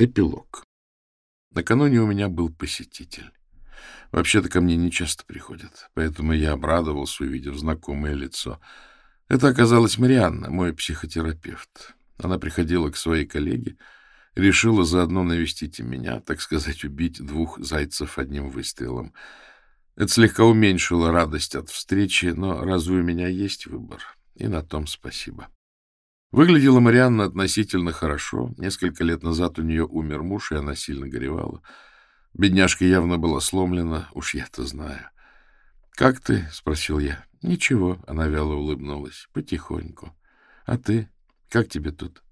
Эпилог. Накануне у меня был посетитель. Вообще-то ко мне не часто приходят, поэтому я обрадовался, увидев знакомое лицо. Это оказалась Марианна, мой психотерапевт. Она приходила к своей коллеге, решила заодно навестить и меня, так сказать, убить двух зайцев одним выстрелом. Это слегка уменьшило радость от встречи, но разве у меня есть выбор? И на том спасибо. Выглядела Марианна относительно хорошо. Несколько лет назад у нее умер муж, и она сильно горевала. Бедняжка явно была сломлена, уж я-то знаю. — Как ты? — спросил я. — Ничего, — она вяло улыбнулась. — Потихоньку. — А ты? Как тебе тут?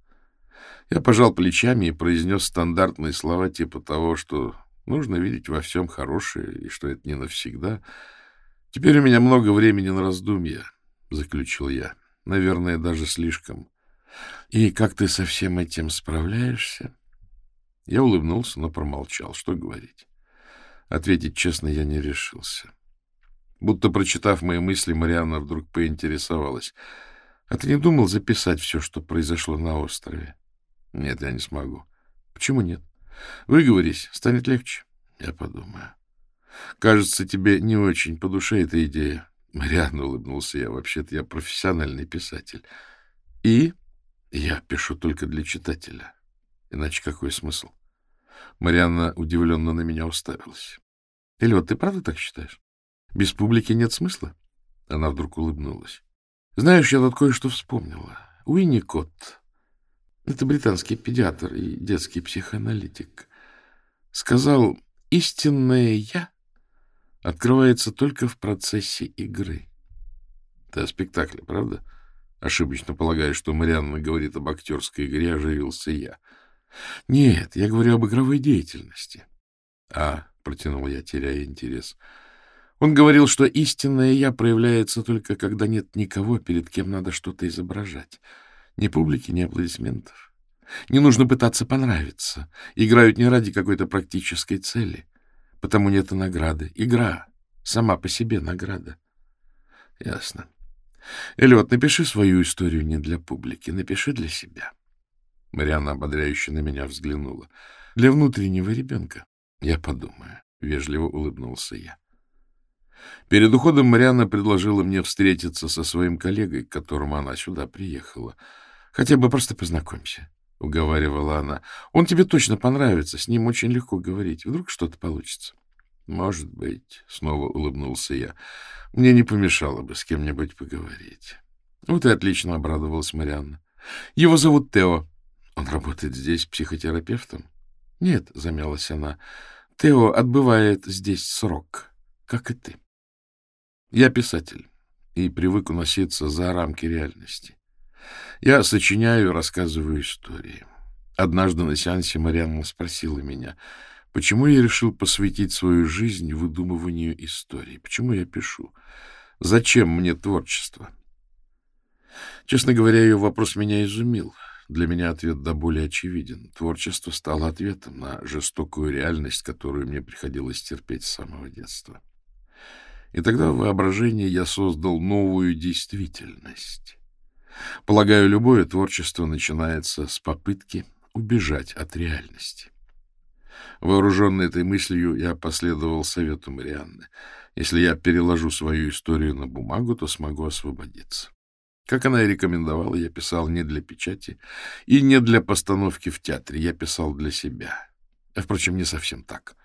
Я пожал плечами и произнес стандартные слова типа того, что нужно видеть во всем хорошее, и что это не навсегда. Теперь у меня много времени на раздумья, — заключил я. Наверное, даже слишком. И как ты со всем этим справляешься? Я улыбнулся, но промолчал. Что говорить? Ответить честно я не решился. Будто прочитав мои мысли, Марианна вдруг поинтересовалась. — А ты не думал записать все, что произошло на острове? — Нет, я не смогу. — Почему нет? — Выговорись, станет легче. — Я подумаю. — Кажется, тебе не очень по душе эта идея. Марианна улыбнулся я. Вообще-то я профессиональный писатель. — И? Я пишу только для читателя. Иначе какой смысл? Марианна удивленно на меня уставилась. — Эллиот, ты правда так считаешь? Без публики нет смысла? Она вдруг улыбнулась. — Знаешь, я тут кое-что вспомнила. Уинни Котт, это британский педиатр и детский психоаналитик, сказал, истинное «я» открывается только в процессе игры. Это о спектакле, правда? — Ошибочно полагая, что Марианна говорит об актерской игре, оживился я. — Нет, я говорю об игровой деятельности. — А, — протянул я, теряя интерес. Он говорил, что истинное «я» проявляется только, когда нет никого, перед кем надо что-то изображать. Ни публики, ни аплодисментов. Не нужно пытаться понравиться. Играют не ради какой-то практической цели. Потому нет и награды. Игра сама по себе награда. Ясно. Эллиот, напиши свою историю не для публики, напиши для себя. Марианна ободряюще на меня взглянула. Для внутреннего ребенка. Я подумаю. Вежливо улыбнулся я. Перед уходом Марианна предложила мне встретиться со своим коллегой, к которому она сюда приехала. Хотя бы просто познакомься, — уговаривала она. Он тебе точно понравится, с ним очень легко говорить. Вдруг что-то получится. — Может быть, — снова улыбнулся я. — Мне не помешало бы с кем-нибудь поговорить. — Вот и отлично, — обрадовалась Марианна. — Его зовут Тео. Он работает здесь психотерапевтом? — Нет, — замялась она. — Тео отбывает здесь срок, как и ты. Я писатель и привык уноситься за рамки реальности. Я сочиняю и рассказываю истории. Однажды на сеансе Марианна спросила меня — Почему я решил посвятить свою жизнь выдумыванию истории? Почему я пишу? Зачем мне творчество? Честно говоря, ее вопрос меня изумил. Для меня ответ до более очевиден. Творчество стало ответом на жестокую реальность, которую мне приходилось терпеть с самого детства. И тогда в воображении я создал новую действительность. Полагаю, любое творчество начинается с попытки убежать от реальности. Вооруженный этой мыслью, я последовал совету Марианны. Если я переложу свою историю на бумагу, то смогу освободиться. Как она и рекомендовала, я писал не для печати и не для постановки в театре. Я писал для себя. А, впрочем, не совсем так.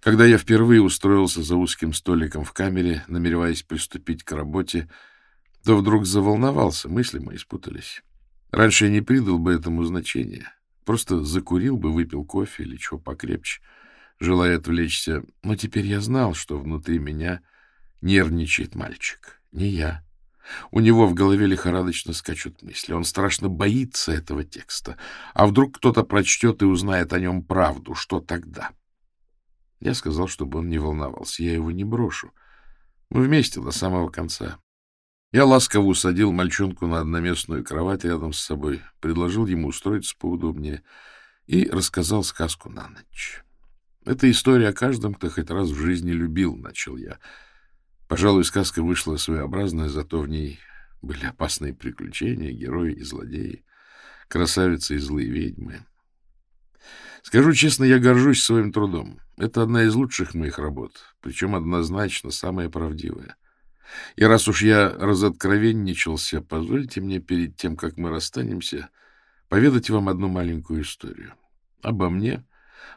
Когда я впервые устроился за узким столиком в камере, намереваясь приступить к работе, то вдруг заволновался, мысли мои спутались. Раньше я не придал бы этому значения. Просто закурил бы, выпил кофе или чего покрепче, желая отвлечься. Но теперь я знал, что внутри меня нервничает мальчик. Не я. У него в голове лихорадочно скачут мысли. Он страшно боится этого текста. А вдруг кто-то прочтет и узнает о нем правду? Что тогда? Я сказал, чтобы он не волновался. Я его не брошу. Мы вместе до самого конца. Я ласково усадил мальчонку на одноместную кровать рядом с собой, предложил ему устроиться поудобнее и рассказал сказку на ночь. Это история о каждом, кто хоть раз в жизни любил, — начал я. Пожалуй, сказка вышла своеобразная, зато в ней были опасные приключения, герои и злодеи, красавицы и злые ведьмы. Скажу честно, я горжусь своим трудом. Это одна из лучших моих работ, причем однозначно самая правдивая. И раз уж я разоткровенничался, позвольте мне перед тем, как мы расстанемся, поведать вам одну маленькую историю. Обо мне,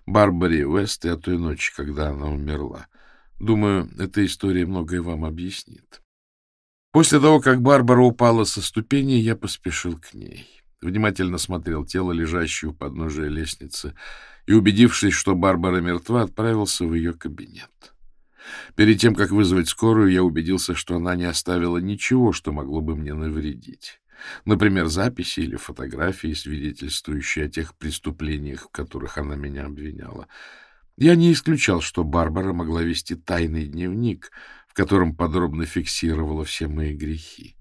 Барбаре Уэст и о той ночи, когда она умерла. Думаю, эта история многое вам объяснит. После того, как Барбара упала со ступени, я поспешил к ней. Внимательно смотрел тело, лежащее у подножия лестницы, и, убедившись, что Барбара мертва, отправился в ее кабинет. Перед тем, как вызвать скорую, я убедился, что она не оставила ничего, что могло бы мне навредить. Например, записи или фотографии, свидетельствующие о тех преступлениях, в которых она меня обвиняла. Я не исключал, что Барбара могла вести тайный дневник, в котором подробно фиксировала все мои грехи.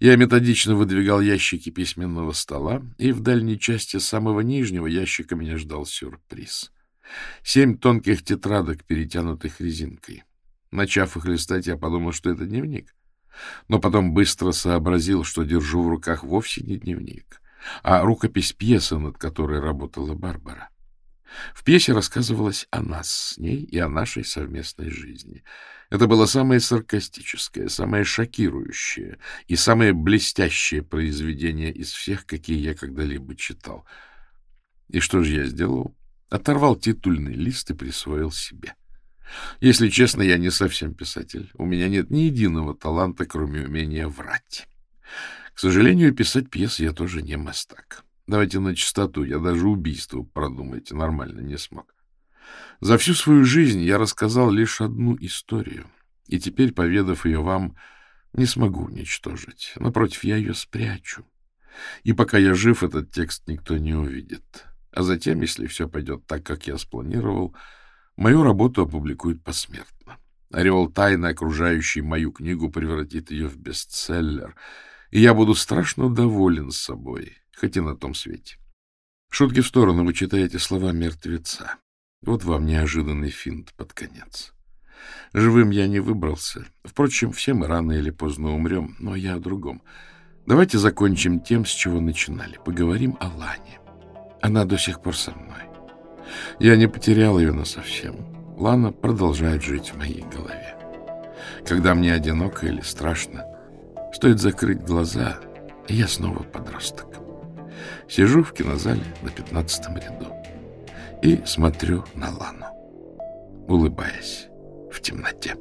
Я методично выдвигал ящики письменного стола, и в дальней части самого нижнего ящика меня ждал сюрприз. Семь тонких тетрадок, перетянутых резинкой. Начав их листать, я подумал, что это дневник. Но потом быстро сообразил, что держу в руках вовсе не дневник, а рукопись пьесы, над которой работала Барбара. В пьесе рассказывалось о нас с ней и о нашей совместной жизни. Это было самое саркастическое, самое шокирующее и самое блестящее произведение из всех, какие я когда-либо читал. И что же я сделал? Оторвал титульный лист и присвоил себе. Если честно, я не совсем писатель. У меня нет ни единого таланта, кроме умения врать. К сожалению, писать пьесы я тоже не мастак. Давайте на чистоту, я даже убийство, продумайте, нормально не смог. За всю свою жизнь я рассказал лишь одну историю, и теперь, поведав ее вам, не смогу уничтожить. Напротив, я ее спрячу. И пока я жив, этот текст никто не увидит. А затем, если все пойдет так, как я спланировал, мою работу опубликуют посмертно. Ореол тайны, окружающий мою книгу, превратит ее в бестселлер, и я буду страшно доволен собой, хоть и на том свете. Шутки в сторону, вы читаете слова мертвеца. Вот вам неожиданный финт под конец. Живым я не выбрался. Впрочем, все мы рано или поздно умрем, но я о другом. Давайте закончим тем, с чего начинали. Поговорим о Лане. Она до сих пор со мной. Я не потерял ее насовсем. Лана продолжает жить в моей голове. Когда мне одиноко или страшно, стоит закрыть глаза, и я снова подросток. Сижу в кинозале на пятнадцатом ряду и смотрю на Лану, улыбаясь в темноте.